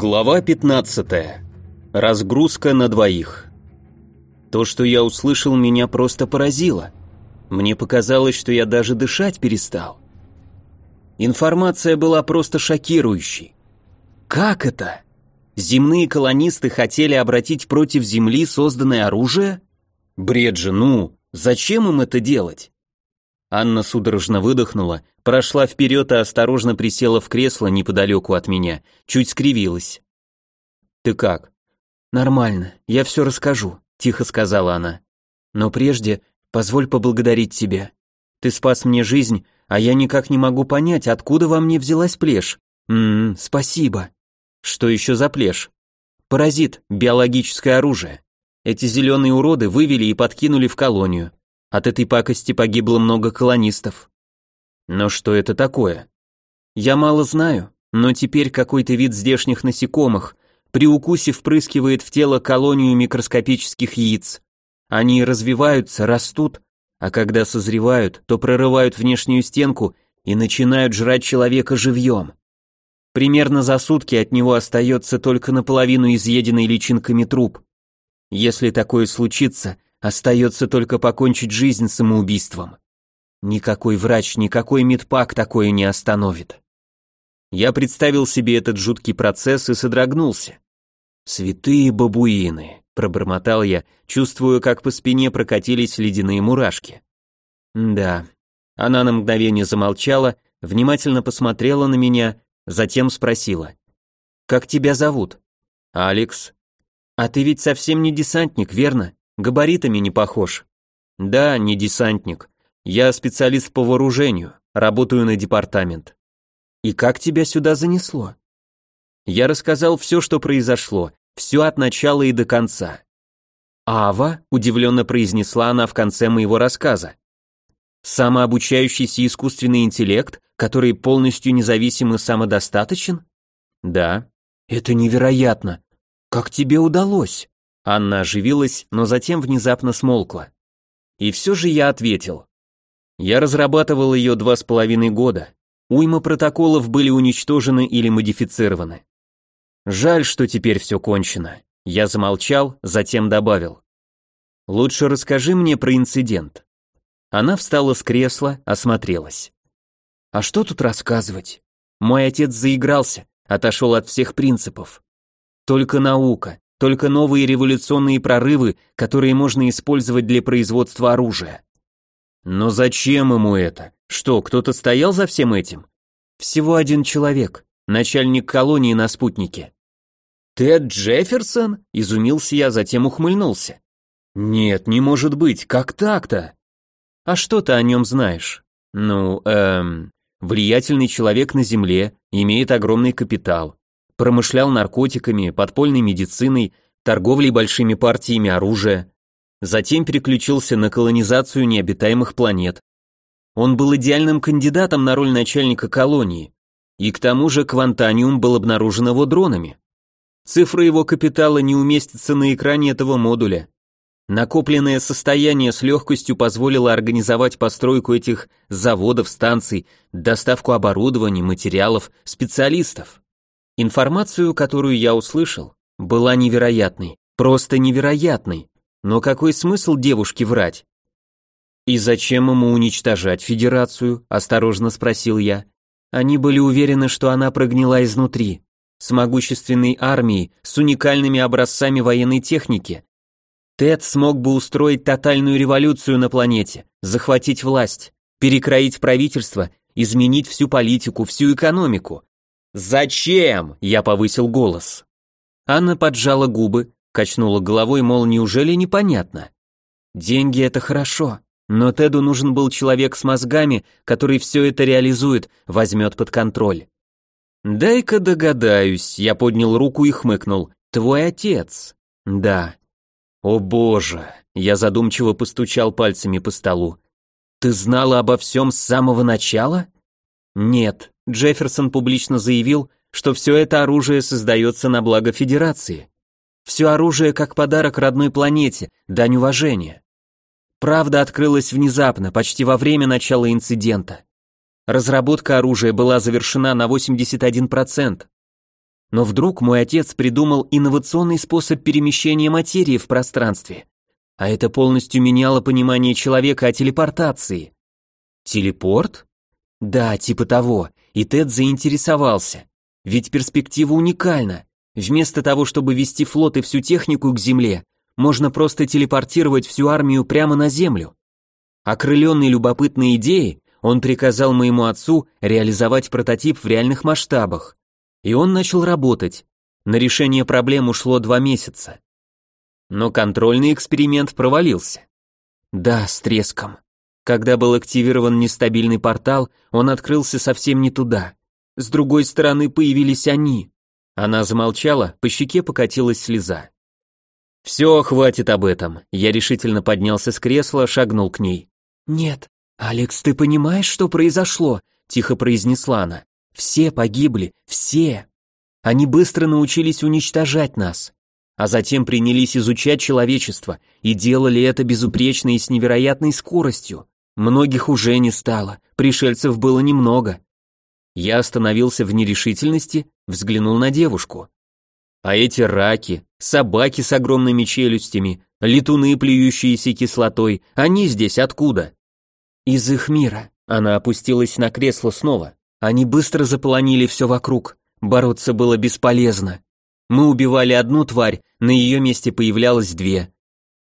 Глава 15. Разгрузка на двоих. То, что я услышал, меня просто поразило. Мне показалось, что я даже дышать перестал. Информация была просто шокирующей. Как это? Земные колонисты хотели обратить против Земли созданное оружие? Бред же, ну, зачем им это делать? Анна судорожно выдохнула, прошла вперед и осторожно присела в кресло неподалеку от меня, чуть скривилась. «Ты как?» «Нормально, я все расскажу», — тихо сказала она. «Но прежде позволь поблагодарить тебя. Ты спас мне жизнь, а я никак не могу понять, откуда во мне взялась плешь. Ммм, спасибо». «Что еще за плешь?» «Паразит, биологическое оружие. Эти зеленые уроды вывели и подкинули в колонию. От этой пакости погибло много колонистов. Но что это такое? Я мало знаю, но теперь какой-то вид здешних насекомых при укусе впрыскивает в тело колонию микроскопических яиц. Они развиваются, растут, а когда созревают, то прорывают внешнюю стенку и начинают жрать человека живьем. Примерно за сутки от него остается только наполовину изъеденный личинками труп. Если такое случится, Остается только покончить жизнь самоубийством. Никакой врач, никакой медпак такое не остановит. Я представил себе этот жуткий процесс и содрогнулся. «Святые бабуины», — пробормотал я, чувствуя, как по спине прокатились ледяные мурашки. «Да». Она на мгновение замолчала, внимательно посмотрела на меня, затем спросила. «Как тебя зовут?» «Алекс». «А ты ведь совсем не десантник, верно?» Габаритами не похож. Да, не десантник. Я специалист по вооружению, работаю на департамент. И как тебя сюда занесло? Я рассказал все, что произошло, все от начала и до конца. «Ава?» – удивленно произнесла она в конце моего рассказа. «Самообучающийся искусственный интеллект, который полностью независим и самодостаточен?» «Да». «Это невероятно! Как тебе удалось?» Анна оживилась, но затем внезапно смолкла. И все же я ответил. Я разрабатывал ее два с половиной года. Уйма протоколов были уничтожены или модифицированы. Жаль, что теперь все кончено. Я замолчал, затем добавил. Лучше расскажи мне про инцидент. Она встала с кресла, осмотрелась. А что тут рассказывать? Мой отец заигрался, отошел от всех принципов. Только наука, только новые революционные прорывы, которые можно использовать для производства оружия. Но зачем ему это? Что, кто-то стоял за всем этим? Всего один человек, начальник колонии на спутнике. Тед Джефферсон? Изумился я, затем ухмыльнулся. Нет, не может быть, как так-то? А что ты о нем знаешь? Ну, эм, влиятельный человек на Земле, имеет огромный капитал промышлял наркотиками, подпольной медициной, торговлей большими партиями оружия. Затем переключился на колонизацию необитаемых планет. Он был идеальным кандидатом на роль начальника колонии. И к тому же Квантаниум был обнаружен его дронами. Цифры его капитала не уместятся на экране этого модуля. Накопленное состояние с легкостью позволило организовать постройку этих заводов, станций, доставку оборудования, материалов, специалистов. Информацию, которую я услышал, была невероятной, просто невероятной. Но какой смысл девушке врать? «И зачем ему уничтожать Федерацию?» – осторожно спросил я. Они были уверены, что она прогнила изнутри, с могущественной армией, с уникальными образцами военной техники. Тед смог бы устроить тотальную революцию на планете, захватить власть, перекроить правительство, изменить всю политику, всю экономику. «Зачем?» – я повысил голос. Анна поджала губы, качнула головой, мол, неужели непонятно? Деньги – это хорошо, но Теду нужен был человек с мозгами, который все это реализует, возьмет под контроль. «Дай-ка догадаюсь», – я поднял руку и хмыкнул. «Твой отец?» «Да». «О боже», – я задумчиво постучал пальцами по столу. «Ты знала обо всем с самого начала?» «Нет», Джефферсон публично заявил, что все это оружие создается на благо Федерации. Все оружие как подарок родной планете, дань уважения. Правда открылась внезапно, почти во время начала инцидента. Разработка оружия была завершена на 81%. Но вдруг мой отец придумал инновационный способ перемещения материи в пространстве. А это полностью меняло понимание человека о телепортации. Телепорт? Да, типа того. И Тед заинтересовался. Ведь перспектива уникальна. Вместо того, чтобы вести флот и всю технику к Земле, можно просто телепортировать всю армию прямо на Землю. Окрыленный любопытной идеей, он приказал моему отцу реализовать прототип в реальных масштабах. И он начал работать. На решение проблем ушло два месяца. Но контрольный эксперимент провалился. Да, с треском. Когда был активирован нестабильный портал, он открылся совсем не туда. С другой стороны появились они. Она замолчала, по щеке покатилась слеза. «Все, хватит об этом». Я решительно поднялся с кресла, шагнул к ней. «Нет, Алекс, ты понимаешь, что произошло?» Тихо произнесла она. «Все погибли, все. Они быстро научились уничтожать нас, а затем принялись изучать человечество и делали это безупречно и с невероятной скоростью. Многих уже не стало, пришельцев было немного. Я остановился в нерешительности, взглянул на девушку. А эти раки, собаки с огромными челюстями, летуны, плюющиеся кислотой, они здесь откуда? Из их мира. Она опустилась на кресло снова. Они быстро заполонили все вокруг. Бороться было бесполезно. Мы убивали одну тварь, на ее месте появлялось две.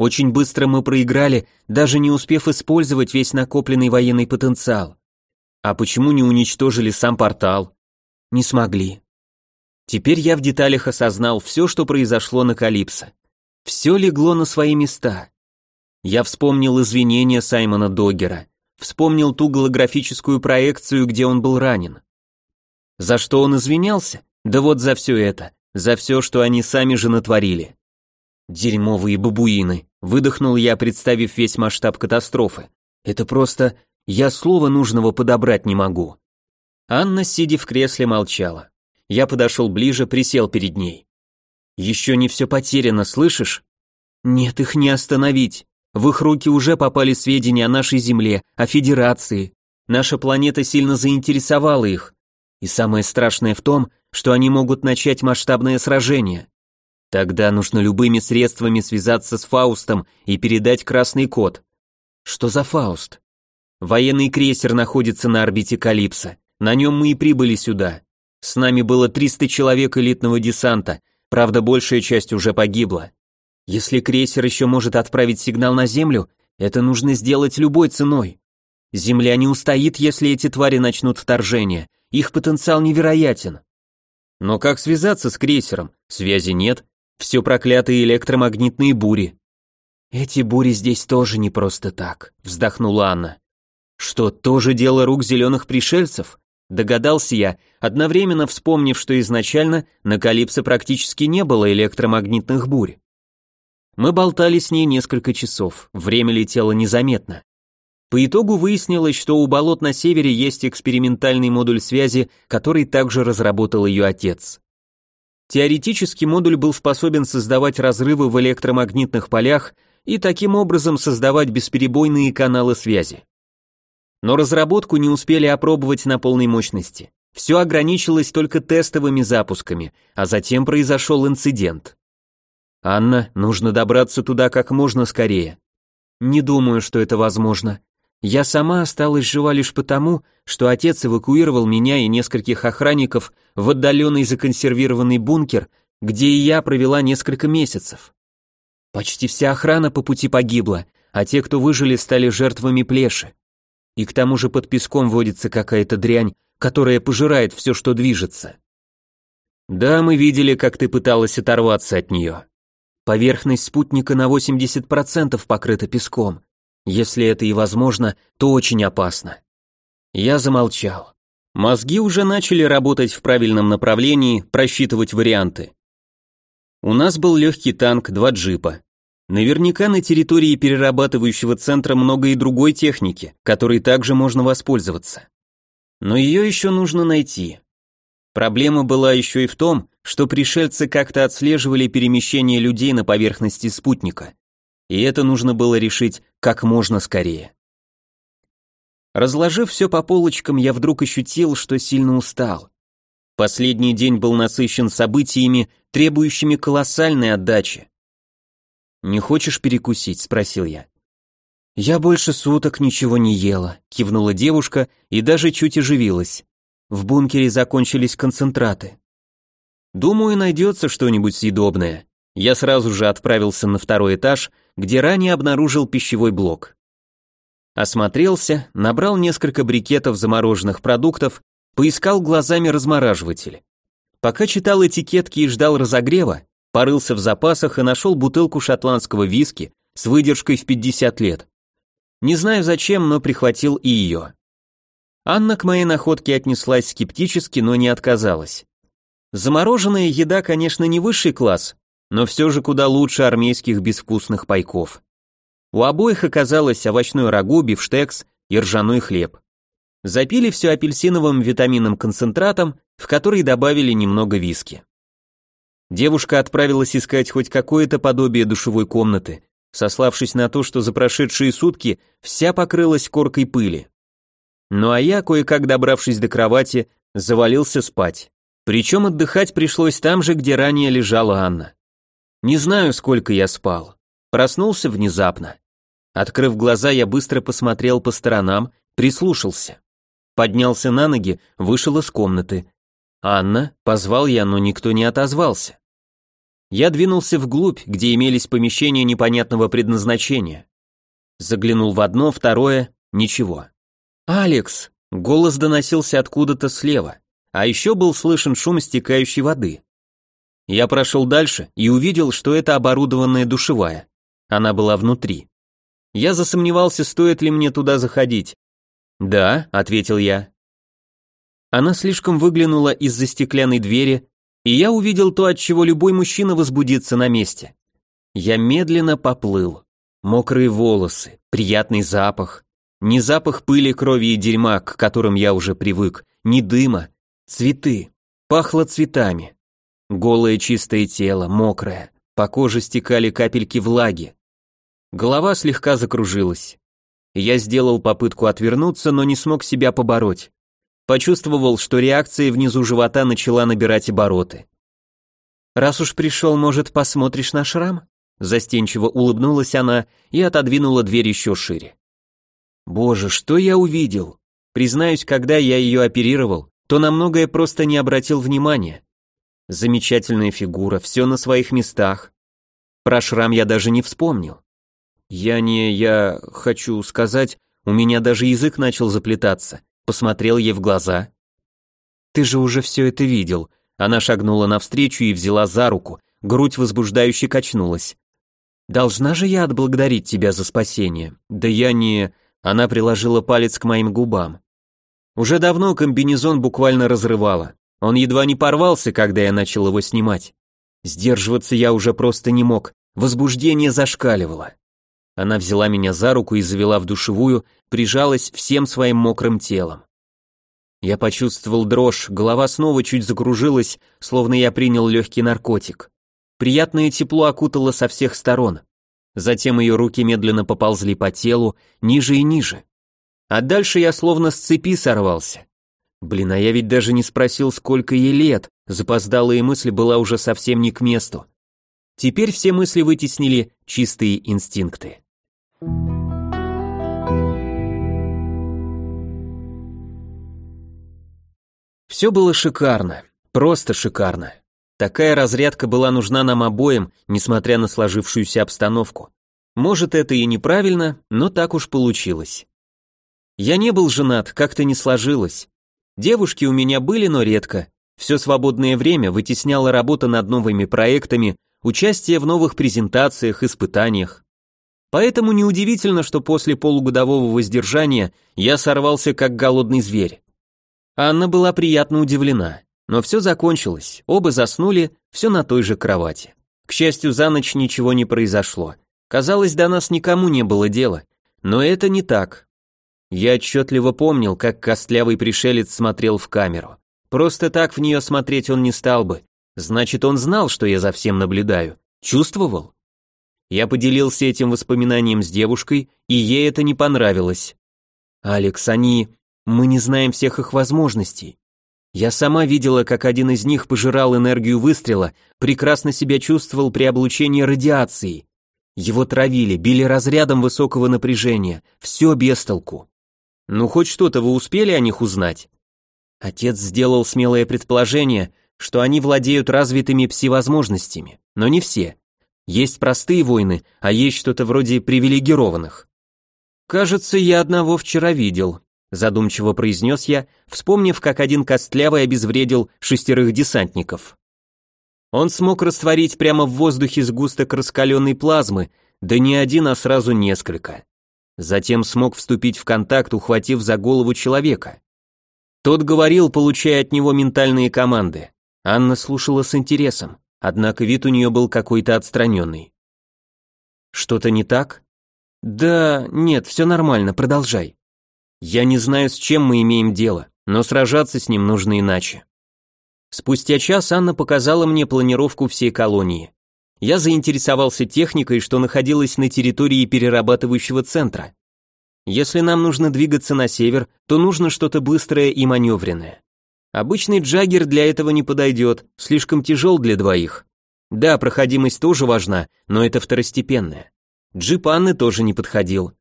Очень быстро мы проиграли, даже не успев использовать весь накопленный военный потенциал. А почему не уничтожили сам портал? Не смогли. Теперь я в деталях осознал все, что произошло на Калипсо. Все легло на свои места. Я вспомнил извинения Саймона Доггера, вспомнил ту голографическую проекцию, где он был ранен. За что он извинялся? Да вот за все это, за все, что они сами же натворили. Дерьмовые бабуины, выдохнул я, представив весь масштаб катастрофы. Это просто... Я слова нужного подобрать не могу. Анна, сидя в кресле, молчала. Я подошел ближе, присел перед ней. «Еще не все потеряно, слышишь?» «Нет, их не остановить. В их руки уже попали сведения о нашей Земле, о Федерации. Наша планета сильно заинтересовала их. И самое страшное в том, что они могут начать масштабное сражение. Тогда нужно любыми средствами связаться с Фаустом и передать красный код. Что за Фауст? Военный крейсер находится на орбите Калипса. На нем мы и прибыли сюда. С нами было 300 человек элитного десанта, правда большая часть уже погибла. Если крейсер еще может отправить сигнал на Землю, это нужно сделать любой ценой. Земля не устоит, если эти твари начнут вторжение. Их потенциал невероятен. Но как связаться с крейсером? Связи нет. Все проклятые электромагнитные бури. Эти бури здесь тоже не просто так, вздохнула Анна. Что, тоже дело рук зеленых пришельцев? Догадался я, одновременно вспомнив, что изначально на Калипсо практически не было электромагнитных бурь. Мы болтали с ней несколько часов, время летело незаметно. По итогу выяснилось, что у болот на севере есть экспериментальный модуль связи, который также разработал ее отец. Теоретически модуль был способен создавать разрывы в электромагнитных полях и таким образом создавать бесперебойные каналы связи. Но разработку не успели опробовать на полной мощности. Все ограничилось только тестовыми запусками, а затем произошел инцидент. «Анна, нужно добраться туда как можно скорее». «Не думаю, что это возможно. Я сама осталась жива лишь потому, что отец эвакуировал меня и нескольких охранников в отдаленный законсервированный бункер, где и я провела несколько месяцев. Почти вся охрана по пути погибла, а те, кто выжили, стали жертвами плеши. И к тому же под песком водится какая-то дрянь, которая пожирает все, что движется. Да, мы видели, как ты пыталась оторваться от нее. Поверхность спутника на 80% покрыта песком. Если это и возможно, то очень опасно. Я замолчал. Мозги уже начали работать в правильном направлении, просчитывать варианты. У нас был легкий танк, два джипа. Наверняка на территории перерабатывающего центра много и другой техники, которой также можно воспользоваться. Но ее еще нужно найти. Проблема была еще и в том, что пришельцы как-то отслеживали перемещение людей на поверхности спутника. И это нужно было решить как можно скорее. Разложив все по полочкам, я вдруг ощутил, что сильно устал. Последний день был насыщен событиями, требующими колоссальной отдачи. «Не хочешь перекусить?» – спросил я. «Я больше суток ничего не ела», – кивнула девушка и даже чуть оживилась. В бункере закончились концентраты. «Думаю, найдется что-нибудь съедобное». Я сразу же отправился на второй этаж, где ранее обнаружил пищевой блок. Осмотрелся, набрал несколько брикетов замороженных продуктов поискал глазами размораживатель. Пока читал этикетки и ждал разогрева, порылся в запасах и нашел бутылку шотландского виски с выдержкой в 50 лет. Не знаю зачем, но прихватил и ее. Анна к моей находке отнеслась скептически, но не отказалась. Замороженная еда, конечно, не высший класс, но все же куда лучше армейских безвкусных пайков. У обоих оказалось овощной рагу, бифштекс и ржаной хлеб. Запили все апельсиновым витаминным концентратом, в который добавили немного виски. Девушка отправилась искать хоть какое-то подобие душевой комнаты, сославшись на то, что за прошедшие сутки вся покрылась коркой пыли. Ну а я, кое-как добравшись до кровати, завалился спать. Причем отдыхать пришлось там же, где ранее лежала Анна. Не знаю, сколько я спал. Проснулся внезапно. Открыв глаза, я быстро посмотрел по сторонам, прислушался. Поднялся на ноги, вышел из комнаты. «Анна?» — позвал я, но никто не отозвался. Я двинулся вглубь, где имелись помещения непонятного предназначения. Заглянул в одно, второе — ничего. «Алекс!» — голос доносился откуда-то слева, а еще был слышен шум стекающей воды. Я прошел дальше и увидел, что это оборудованная душевая. Она была внутри. Я засомневался, стоит ли мне туда заходить, «Да», — ответил я. Она слишком выглянула из-за стеклянной двери, и я увидел то, от чего любой мужчина возбудится на месте. Я медленно поплыл. Мокрые волосы, приятный запах. Не запах пыли, крови и дерьма, к которым я уже привык, не дыма, цветы. Пахло цветами. Голое чистое тело, мокрое. По коже стекали капельки влаги. Голова слегка закружилась. Я сделал попытку отвернуться, но не смог себя побороть. Почувствовал, что реакция внизу живота начала набирать обороты. «Раз уж пришел, может, посмотришь на шрам?» Застенчиво улыбнулась она и отодвинула дверь еще шире. «Боже, что я увидел!» Признаюсь, когда я ее оперировал, то на многое просто не обратил внимания. Замечательная фигура, все на своих местах. Про шрам я даже не вспомнил. «Я не... я хочу сказать...» У меня даже язык начал заплетаться. Посмотрел ей в глаза. «Ты же уже все это видел». Она шагнула навстречу и взяла за руку. Грудь возбуждающе качнулась. «Должна же я отблагодарить тебя за спасение». «Да я не...» Она приложила палец к моим губам. Уже давно комбинезон буквально разрывало. Он едва не порвался, когда я начал его снимать. Сдерживаться я уже просто не мог. Возбуждение зашкаливало. Она взяла меня за руку и завела в душевую, прижалась всем своим мокрым телом. Я почувствовал дрожь, голова снова чуть закружилась, словно я принял легкий наркотик. Приятное тепло окутало со всех сторон. Затем ее руки медленно поползли по телу, ниже и ниже. А дальше я словно с цепи сорвался. Блин, а я ведь даже не спросил, сколько ей лет, запоздалая мысль была уже совсем не к месту. Теперь все мысли вытеснили чистые инстинкты. Все было шикарно, просто шикарно. Такая разрядка была нужна нам обоим, несмотря на сложившуюся обстановку. Может, это и неправильно, но так уж получилось. Я не был женат, как-то не сложилось. Девушки у меня были, но редко. Все свободное время вытесняла работа над новыми проектами, участие в новых презентациях, испытаниях. Поэтому неудивительно, что после полугодового воздержания я сорвался как голодный зверь. Анна была приятно удивлена, но все закончилось, оба заснули, все на той же кровати. К счастью, за ночь ничего не произошло. Казалось, до нас никому не было дела, но это не так. Я отчетливо помнил, как костлявый пришелец смотрел в камеру. Просто так в нее смотреть он не стал бы, Значит, он знал, что я за всем наблюдаю. Чувствовал? Я поделился этим воспоминанием с девушкой, и ей это не понравилось. «Алекс, они... Мы не знаем всех их возможностей. Я сама видела, как один из них пожирал энергию выстрела, прекрасно себя чувствовал при облучении радиацией. Его травили, били разрядом высокого напряжения, все без толку. Ну хоть что-то вы успели о них узнать? Отец сделал смелое предположение, что они владеют развитыми пси-возможностями, но не все. Есть простые воины, а есть что-то вроде привилегированных. Кажется, я одного вчера видел, задумчиво произнес я, вспомнив, как один костлявый обезвредил шестерых десантников. Он смог растворить прямо в воздухе сгусток раскаленной плазмы, да не один, а сразу несколько. Затем смог вступить в контакт, ухватив за голову человека. Тот говорил, получая от него ментальные команды. Анна слушала с интересом, однако вид у нее был какой-то отстраненный. «Что-то не так?» «Да, нет, все нормально, продолжай». Я не знаю, с чем мы имеем дело, но сражаться с ним нужно иначе. Спустя час Анна показала мне планировку всей колонии. Я заинтересовался техникой, что находилась на территории перерабатывающего центра. Если нам нужно двигаться на север, то нужно что-то быстрое и маневренное. Обычный джаггер для этого не подойдет, слишком тяжел для двоих. Да, проходимость тоже важна, но это второстепенное. Джип Анны тоже не подходил.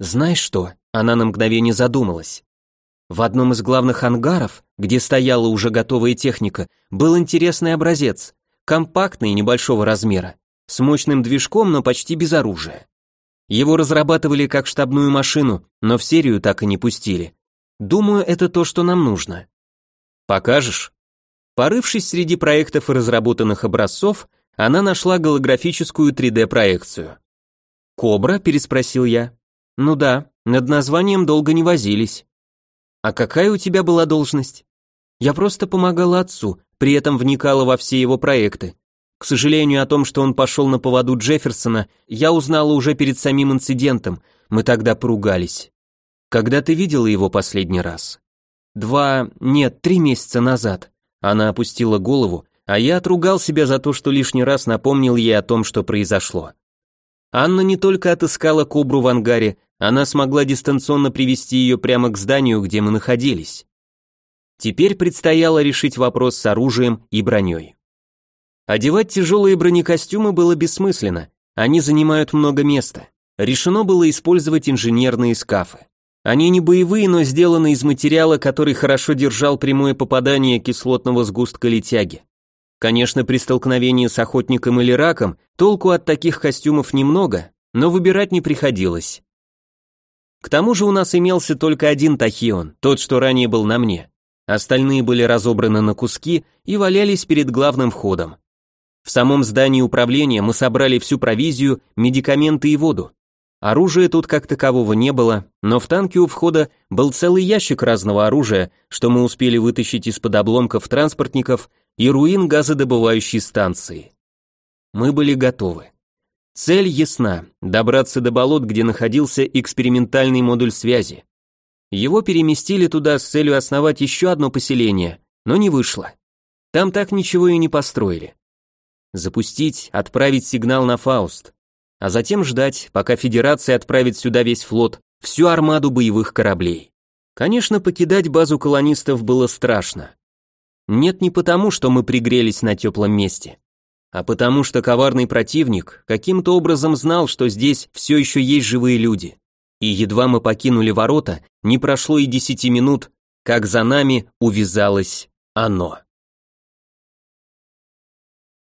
Знаешь что? Она на мгновение задумалась. В одном из главных ангаров, где стояла уже готовая техника, был интересный образец, компактный небольшого размера, с мощным движком, но почти без оружия. Его разрабатывали как штабную машину, но в серию так и не пустили. Думаю, это то, что нам нужно. Покажешь? Порывшись среди проектов и разработанных образцов, она нашла голографическую 3D-проекцию. «Кобра?» – переспросил я. «Ну да, над названием долго не возились». «А какая у тебя была должность?» «Я просто помогала отцу, при этом вникала во все его проекты. К сожалению, о том, что он пошел на поводу Джефферсона, я узнала уже перед самим инцидентом, мы тогда поругались. Когда ты видела его последний раз? Два, нет, три месяца назад. Она опустила голову, а я отругал себя за то, что лишний раз напомнил ей о том, что произошло. Анна не только отыскала кобру в ангаре, она смогла дистанционно привести ее прямо к зданию, где мы находились. Теперь предстояло решить вопрос с оружием и броней. Одевать тяжелые бронекостюмы было бессмысленно, они занимают много места. Решено было использовать инженерные скафы. Они не боевые, но сделаны из материала, который хорошо держал прямое попадание кислотного сгустка летяги. Конечно, при столкновении с охотником или раком толку от таких костюмов немного, но выбирать не приходилось. К тому же у нас имелся только один тахион, тот, что ранее был на мне. Остальные были разобраны на куски и валялись перед главным входом. В самом здании управления мы собрали всю провизию, медикаменты и воду. Оружия тут как такового не было, но в танке у входа был целый ящик разного оружия, что мы успели вытащить из-под обломков транспортников и руин газодобывающей станции. Мы были готовы. Цель ясна – добраться до болот, где находился экспериментальный модуль связи. Его переместили туда с целью основать еще одно поселение, но не вышло. Там так ничего и не построили. Запустить, отправить сигнал на Фауст, а затем ждать, пока Федерация отправит сюда весь флот, всю армаду боевых кораблей. Конечно, покидать базу колонистов было страшно. Нет не потому, что мы пригрелись на теплом месте, а потому что коварный противник каким-то образом знал, что здесь все еще есть живые люди. И едва мы покинули ворота, не прошло и десяти минут, как за нами увязалось оно.